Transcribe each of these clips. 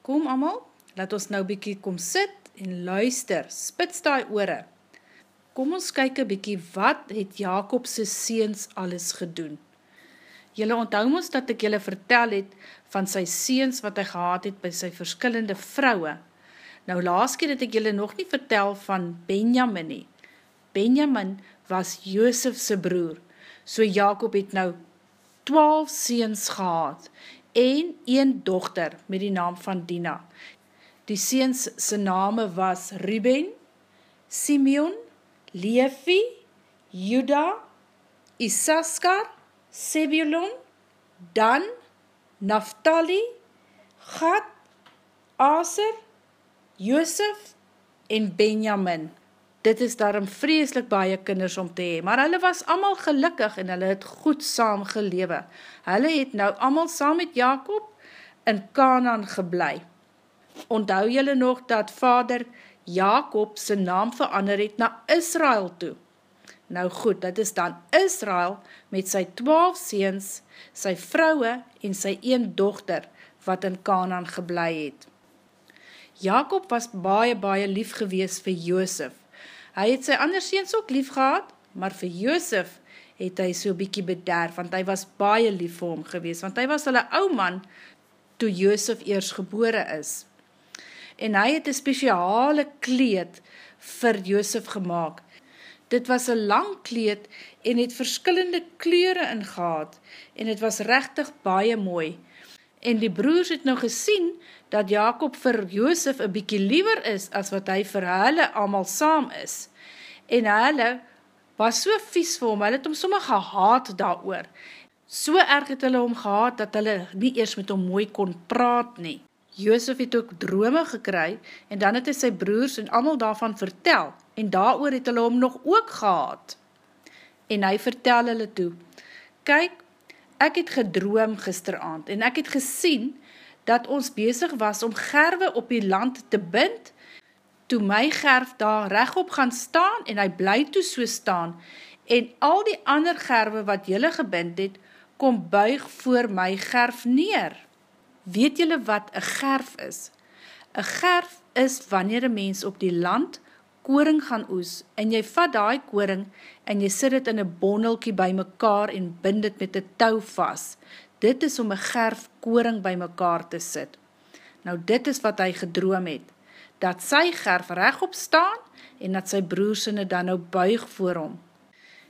Kom amal, laat ons nou bykie kom sit en luister, spits die oore. Kom ons kyk een bykie wat het Jacobse seens alles gedoen. Julle onthou ons dat ek julle vertel het van sy seens wat hy gehad het by sy verskillende vrouwe. Nou laas keer het ek julle nog nie vertel van Benjamin nie. Benjamin was Joosefse broer, so Jacob het nou 12 seens gehad en een dochter met die naam van Dina. Die seens sy name was Ruben, Simeon, Levi, Juda, Isaskar, Sebulon, Dan, Naftali, Gad, Aser, Joosef en Benjamin. Dit is daarom vreselik baie kinders om te hee, maar hulle was allemaal gelukkig en hulle het goed saam gelewe. Hulle het nou allemaal saam met Jacob in Canaan geblei. Onthou julle nog dat vader Jacob sy naam verander het na Israel toe. Nou goed, dit is dan Israel met sy twaalf seens, sy vrouwe en sy een dochter wat in Canaan geblei het. Jacob was baie, baie lief gewees vir Joosef. Hy het sy ander seens ook lief gehad, maar vir Joosef het hy so bykie bederf, want hy was baie lief vir hom gewees, want hy was hulle ou man toe Joosef eers gebore is. En hy het een speciale kleed vir Joosef gemaakt. Dit was een lang kleed en het verskillende kleure ingehaad en het was rechtig baie mooi. En die broers het nou gesien dat Jacob vir Joosef een bykie liever is as wat hy vir hulle allemaal saam is. En hulle was so vies vir hom, hulle het hom sommer gehaad daar oor. So erg het hulle hom gehaad, dat hulle nie eers met hom mooi kon praat nie. Joosef het ook drome gekry, en dan het hy sy broers en amal daarvan vertel, en daar het hulle hom nog ook gehaad. En hy vertel hulle toe, Kyk, ek het gedroom gisteravond, en ek het gesien, dat ons bezig was om gerwe op die land te bind, toe my gerf daar rechtop gaan staan en hy bly toe so staan en al die ander gerwe wat jylle gebind het, kom buig voor my gerf neer. Weet jylle wat een gerf is? Een gerf is wanneer een mens op die land koring gaan oes en jy vat die koring en jy sit het in een bondelkie by mekaar en bind het met een touw vast. Dit is om een gerf koring by mekaar te sit. Nou dit is wat hy gedroom het dat sy gerf rechtop staan en dat sy broersinne dan nou buig voor hom.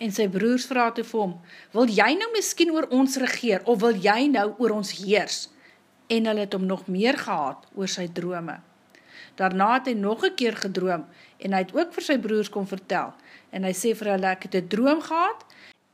En sy broers vraag toe vir hom, wil jy nou miskien oor ons regeer, of wil jy nou oor ons heers? En hy het hom nog meer gehad oor sy drome. Daarna het hy nog een keer gedroom, en hy het ook vir sy broers kom vertel, en hy sê vir hulle, ek het een droom gehad,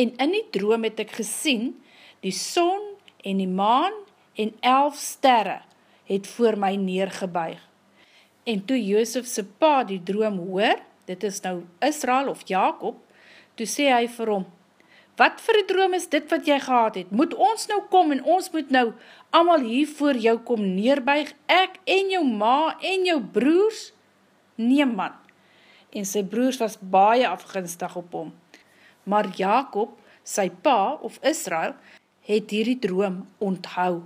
en in die droom het ek gesien, die son en die maan en elf sterre het voor my neergebuig. En toe Joosef sy pa die droom hoor, dit is nou Israel of Jacob, toe sê hy vir hom, wat vir die droom is dit wat jy gehad het? Moet ons nou kom en ons moet nou allemaal hier voor jou kom neerbuig, ek en jou ma en jou broers? Nee man, en sy broers was baie afgunstig op hom. Maar Jacob, sy pa of Israel, het hierdie droom onthou.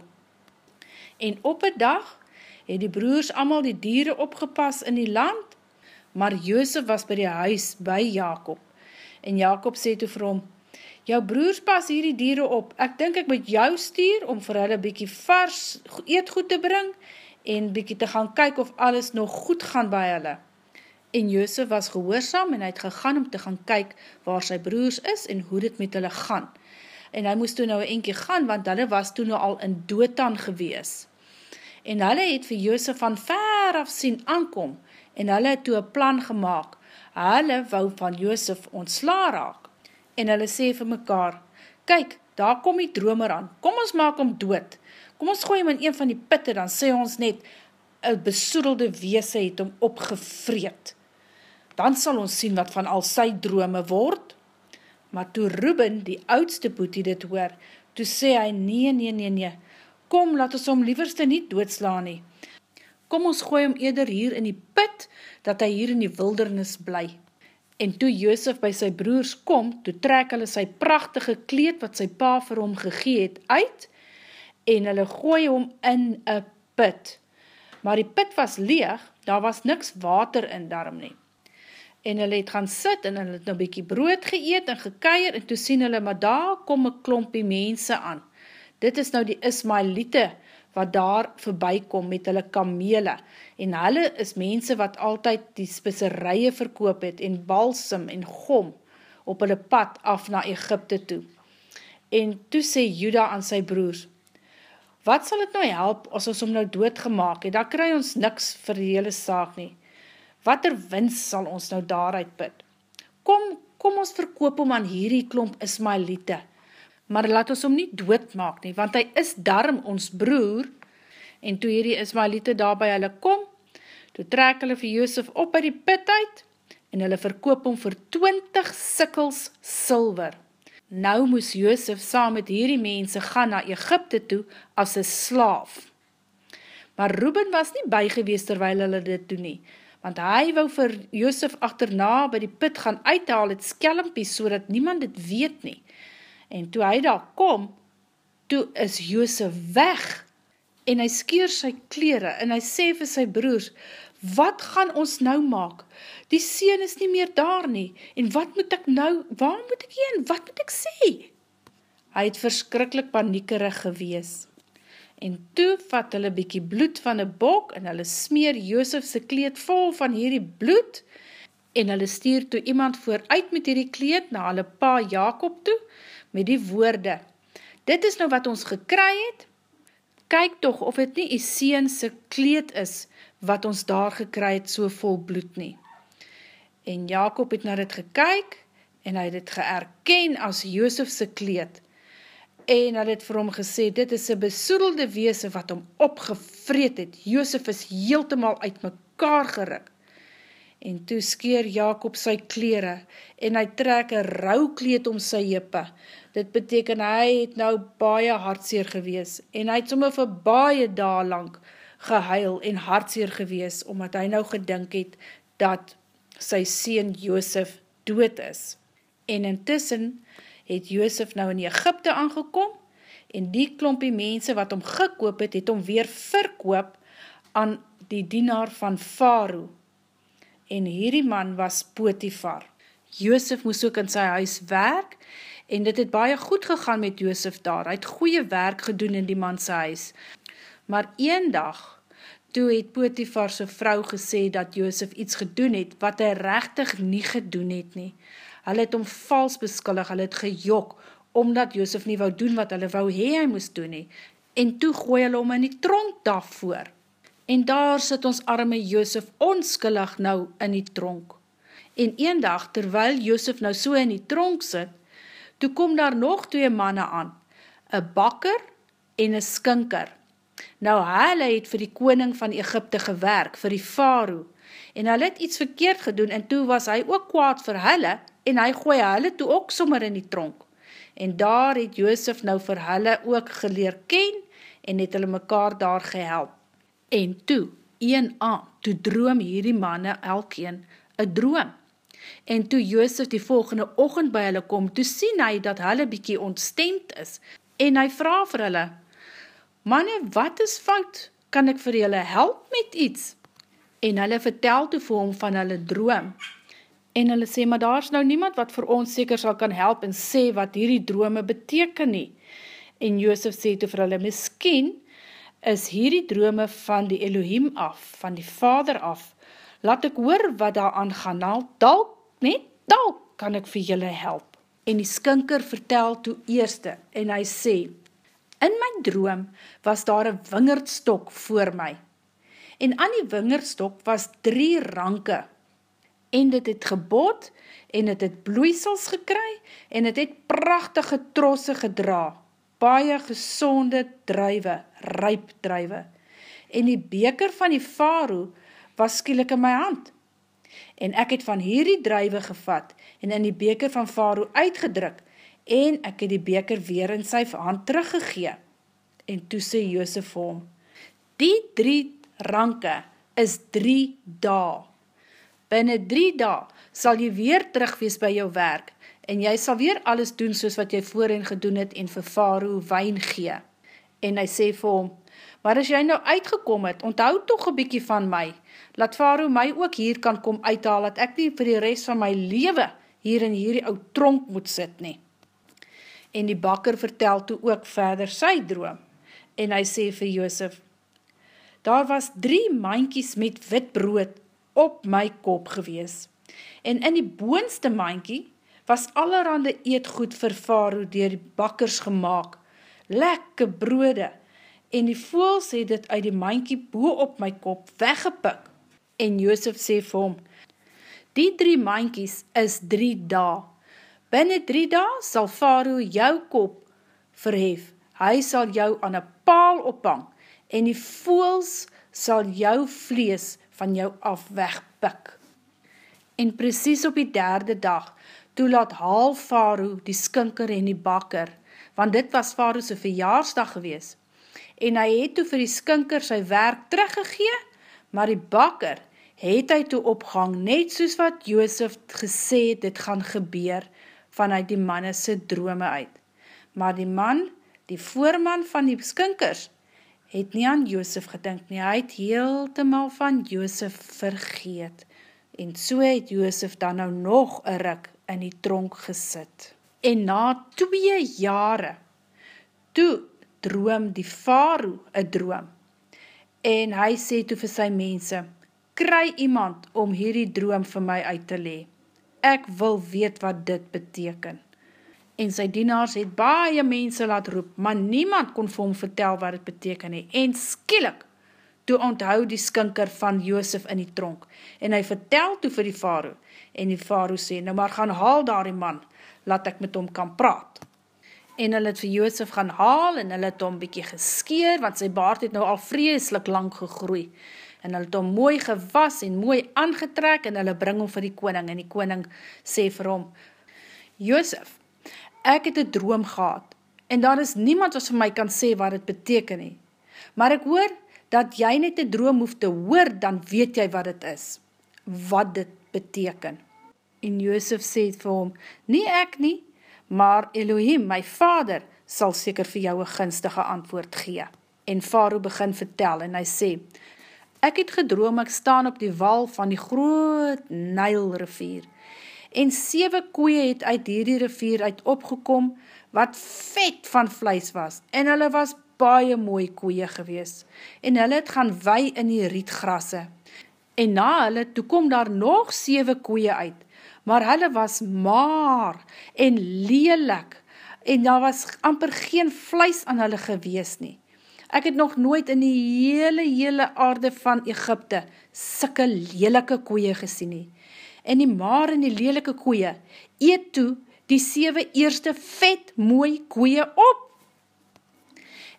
En op een dag het die broers allemaal die dieren opgepas in die land, maar Joosef was by die huis by Jacob. En Jacob sê toe vir hom, jou broers pas hier die dieren op, ek dink ek moet jou stuur om vir hulle bykie vars eetgoed te bring en bykie te gaan kyk of alles nog goed gaan by hulle. En Joosef was gehoorsam en hy het gegaan om te gaan kyk waar sy broers is en hoe dit met hulle gaan. En hy moest toe nou een keer gaan, want hulle was toe nou al in doodtan gewees. En hulle het vir Joosef van ver af sien aankom, en hulle het toe een plan gemaakt, hulle wou van Joosef ontsla raak, en hulle sê vir mekaar, kyk, daar kom die dromer aan, kom ons maak hom dood, kom ons gooi hom in een van die pitte, dan sê ons net, een besoedelde weese het hom opgevreed, dan sal ons sien wat van al sy drome word, maar toe Ruben, die oudste boetie dit hoor, toe sê hy, nee, nee, nee, nee, kom, laat ons om lieverste nie doodslaan nie. Kom ons gooi hom eerder hier in die put, dat hy hier in die wildernis bly. En toe Joosef by sy broers kom, toe trek hulle sy prachtige kleed wat sy pa vir hom gegee het uit, en hulle gooi hom in een put. maar die put was leeg, daar was niks water in daarom nie. En hulle het gaan sit en hulle het nou bykie brood geëet en gekeier en toe sien hulle, maar daar kom een klompie mense aan. Dit is nou die Ismailite wat daar voorbij kom met hulle kamele en hulle is mense wat altyd die spisserije verkoop het en balsam en gom op hulle pad af na Egypte toe. En toe sê Juda aan sy broers, wat sal het nou help as ons om nou doodgemaak het, daar kry ons niks vir die hele saak nie. Wat er wins sal ons nou daaruit put? Kom, kom ons verkoop om aan hierdie klomp Ismailite, maar laat ons om nie doodmaak nie, want hy is darm ons broer, en toe hierdie Ismailite daar by hulle kom, toe trek hulle vir Joosef op by die put uit, en hulle verkoop hom vir 20 sikkels silver. Nou moes Joosef saam met hierdie mense gaan na Egypte toe as een slaaf. Maar Ruben was nie bygewees terwijl hulle dit doen nie, want hy wou vir Joosef achterna by die put gaan uithaal het skelmpies so dat niemand dit weet nie. En toe hy daar kom, toe is Joosef weg en hy skeer sy kleren en hy sê vir sy broers, wat gaan ons nou maak? Die sien is nie meer daar nie, en wat moet ek nou, waar moet ek heen, wat moet ek sê? Hy het verskrikkelijk paniekerig gewees. En toe vat hulle bykie bloed van een bok, en hulle smeer Joosefse kleed vol van hierdie bloed, en hulle stuur toe iemand vooruit met hierdie kleed na hulle pa Jacob toe, met die woorde, dit is nou wat ons gekry het, kyk toch of het nie die seense kleed is, wat ons daar gekry het so vol bloed nie. En Jacob het na dit gekyk, en hy het het geërken as Joosefse kleed, en hy het vir hom gesê, dit is een besoedelde weese wat hom opgevreed het, Joosef is heeltemaal uit mekaar geruk. En toe skeer Jacob sy kleren, en hy trek een rouwkleed om sy jippe, dit beteken hy het nou baie hartseer gewees, en hy het somme vir baie daal lang gehuil en hartseer gewees, omdat hy nou gedink het, dat sy sien Joosef dood is. En intussen het Joosef nou in Egypte aangekom, en die klompie mense wat hom gekoop het, het hom weer verkoop aan die dienaar van Faroe. En hierdie man was Potifar. Joosef moes ook in sy huis werk, en dit het baie goed gegaan met Joosef daar. Hy het goeie werk gedoen in die manse huis. Maar een dag, toe het Potifar sy vrou gesê dat Joosef iets gedoen het, wat hy rechtig nie gedoen het nie. Hulle het om vals beskullig, hulle het gejok, omdat Joosef nie wou doen wat hulle wou hee hy moes doen nie. En toe gooi hulle om in die tronk daarvoor. En daar sit ons arme Joosef onskillig nou in die tronk. En een dag, terwyl Joosef nou so in die tronk sit, toe kom daar nog twee manne aan, een bakker en een skinker. Nou hulle het vir die koning van Egypte gewerk, vir die faroe, en hulle het iets verkeerd gedoen, en toe was hy ook kwaad vir hulle, en hy gooi hulle toe ook sommer in die tronk. En daar het Joosef nou vir hulle ook geleer ken, en het hulle mekaar daar gehelp. En toe, een aan, toe droom hierdie manne elkeen een droom. En toe Joosef die volgende ochend by hulle kom, toe sien hy dat hulle bykie ontstemd is, en hy vraag vir hulle, Manne, wat is fout? Kan ek vir julle help met iets? En hulle vertel toe vir hom van hulle droom. En hulle sê, maar daar is nou niemand wat vir ons seker sal kan help en sê wat hierdie drome beteken nie. En Joosef sê toe vir hulle, miskien is hierdie drome van die Elohim af, van die Vader af. Laat ek hoor wat daar aangaan, al dalk, net dalk kan ek vir julle help. En die skinker vertel toe eerste, en hy sê, In my droom was daar een wingerdstok voor my. En aan die wingerdstok was drie ranke. En dit het gebod, en het het bloeisels gekry, en het het prachtige trosse gedra. Baie gezonde druive, ryp druive. En die beker van die faroe was skielik in my hand. En ek het van hierdie druive gevat, en in die beker van faroe uitgedruk, en ek het die beker weer in sy hand teruggegee. En toe sê Joosef vir hom, die drie ranke is drie da. Binnen drie da sal jy weer terugwees by jou werk, en jy sal weer alles doen soos wat jy voorheen gedoen het en vir Faroe wijn gee. En hy sê vir hom, maar as jy nou uitgekom het, onthou toch een bykie van my, laat Faroe my ook hier kan kom uithaal, dat ek nie vir die rest van my lewe hier in hierdie oud tronk moet sit nie. En die bakker vertel toe ook verder sy droom, en hy sê vir Joosef, daar was drie mankies met wit brood op my kop gewees, en in die boonste mankie was allerhande eetgoed vir Faroe dier die bakkers gemaakt, lekke brode, en die voels het dit uit die mankie boe op my kop weggepik. En Joosef sê vir hom, die drie mankies is drie da. Binnen drie da sal Faroe jou kop verhef. Hy sal jou aan een paal ophang, en die voels sal jou vlees van jou af wegpik. En precies op die derde dag, toe laat haal Faroe die skinker en die bakker, want dit was Faroe sy verjaarsdag gewees. En hy het toe vir die skinker sy werk teruggegee, maar die bakker het hy toe opgang, net soos wat Joosef gesê het, dit gaan gebeur, vanuit die manne sy drome uit. Maar die man, die voorman van die skinkers, het nie aan Joosef gedink nie, hy het heeltemaal van Joosef vergeet. En so het Joosef dan nou nog een rik in die tronk gesit. En na twee jare, toe droom die faroe een droom. En hy sê toe vir sy mense, kry iemand om hierdie droom vir my uit te lee. Ek wil weet wat dit beteken. En sy dienaars het baie mense laat roep, maar niemand kon vir hom vertel wat dit beteken nie. En skielik, toe onthou die skinker van Joosef in die tronk, en hy vertel toe vir die faroe, en die faroe sê, nou maar gaan haal daar die man, laat ek met hom kan praat. En hulle het vir Joosef gaan haal, en hulle het hom bykie geskeer, want sy baard het nou al vreselik lang gegroei, en hulle het hom mooi gewas, en mooi aangetrek, en hulle bring hom vir die koning, en die koning sê vir hom, Joosef, ek het een droom gehad, en daar is niemand wat vir my kan sê wat het beteken nie, maar ek hoor, dat jy net die droom hoef te hoor, dan weet jy wat het is, wat dit beteken. En Joosef sê vir hom, nie ek nie, maar Elohim, my vader, sal seker vir jou een gunstige antwoord gee. En Faroe begin vertel en hy sê, ek het gedroom, ek staan op die wal van die groot Nijlrivier, en sewe koeie het uit hierdie rivier uit opgekom, wat vet van vleis was, en hulle was baie mooi koeie gewees, en hulle het gaan wei in die rietgrasse. En na hulle, toe kom daar nog 7 koeie uit, maar hulle was maar en lelik, en daar was amper geen vleis aan hulle gewees nie. Ek het nog nooit in die hele, hele aarde van Egypte sikke lelike koeie gesien nie. En die maar en die lelike koeie eet toe die 7 eerste vet mooi koeie op.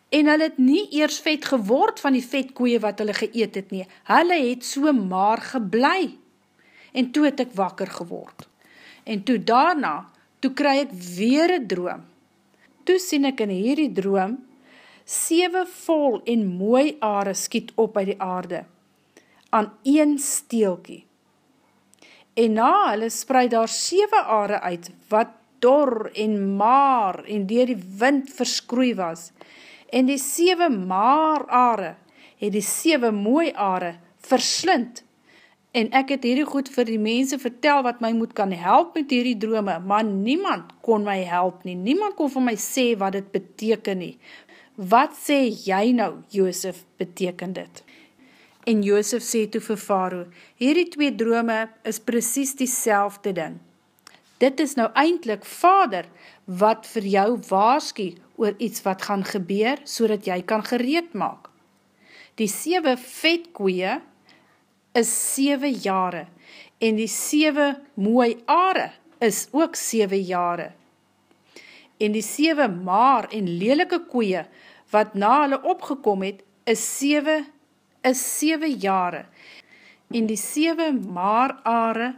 En hulle het nie eers vet geword van die vetkoeie wat hulle geëet het nie, hulle het so maar geblei, en toe het ek wakker geword, en toe daarna, toe kry ek weer een droom, toe sien ek in hierdie droom, 7 vol en mooi aarde skiet op by die aarde, aan een steelkie, en na hulle spreid daar 7 aarde uit, wat dor en maar en dier die wind verskroei was, en die sewe maar aare het die sewe mooi aare verslind. En ek het hierdie goed vir die mense vertel wat my moet kan help met hierdie drome, maar niemand kon my help nie, niemand kon vir my sê wat dit beteken nie. Wat sê jy nou, Joosef, beteken dit? En Joosef sê toe vir Faroe, hierdie twee drome is precies die selfde ding. Dit is nou eindelijk vader wat vir jou waarskie oor iets wat gaan gebeur, so dat jy kan gereed maak. Die 7 vetkoeie is 7 jare, en die 7 mooi aare is ook 7 jare. En die 7 maar en lelike koeie, wat na hulle opgekom het, is 7, is 7 jare. En die 7 maar aare,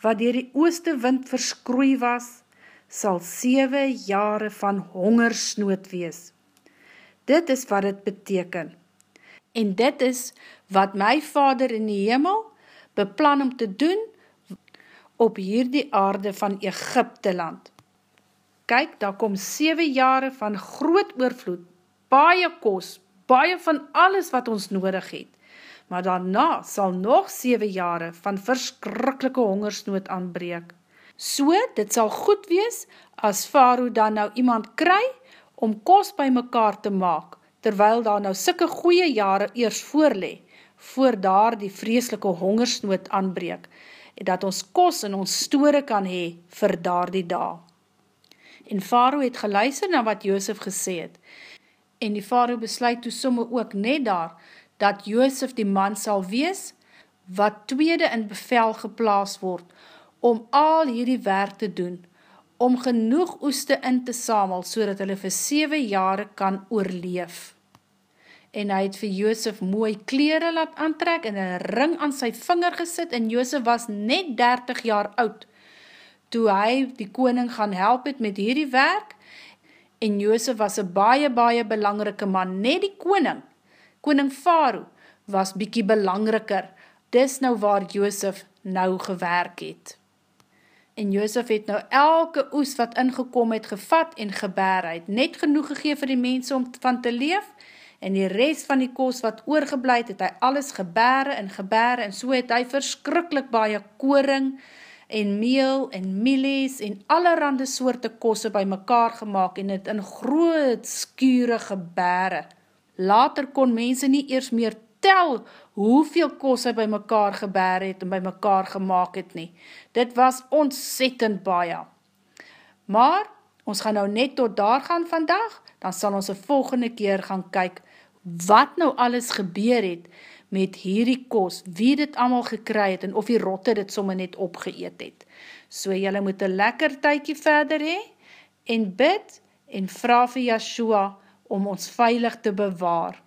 wat dier die ooste wind verskroei was, sal 7 jare van hongersnood wees. Dit is wat het beteken. En dit is wat my vader in die hemel beplan om te doen op hierdie aarde van Egypte land. Kyk, daar kom 7 jare van groot oorvloed, baie kos, baie van alles wat ons nodig het. Maar daarna sal nog 7 jare van verskrikkelike hongersnood aanbreek. So, dit sal goed wees as Faroe dan nou iemand kry om kos by mekaar te maak, terwyl daar nou sikke goeie jare eers voorlee, voor daar die vreeslike hongersnood aanbreek, en dat ons kos in ons store kan hee vir daar die dag. En Faroe het geluister na wat Joosef gesê het, en die Faroe besluit toe somme ook net daar, dat Joosef die man sal wees, wat tweede in bevel geplaas word, om al hierdie werk te doen, om genoeg oeste in te samel, so dat hulle vir 7 jare kan oorleef. En hy het vir Joosef mooi kleren laat aantrek en een ring aan sy vinger gesit en Joosef was net 30 jaar oud, toe hy die koning gaan help het met hierdie werk, en Joosef was een baie, baie belangrike man, net die koning, koning Faroe, was bykie belangriker, dis nou waar Joosef nou gewerk het. En Joosef het nou elke oes wat ingekom het gevat en gebaar, het net genoeg gegeef vir die mense om van te leef, en die rest van die koos wat oorgebleid het, hy alles gebaar en gebaar, en so het hy verskrikkelijk baie koring, en meel, en milies, en allerhande soorte kosse by mekaar gemaakt, en het in groot skure gebaar. Later kon mense nie eers meer tel hoeveel kos hy by mekaar geber het en by mekaar gemaakt het nie. Dit was ontzettend baie. Maar, ons gaan nou net tot daar gaan vandag, dan sal ons een volgende keer gaan kyk wat nou alles gebeur het met hierdie kos, wie dit allemaal gekry het en of die rotte dit somme net opgeëet het. So jylle moet een lekker tykie verder hee en bid en vraag vir Yahshua om ons veilig te bewaar.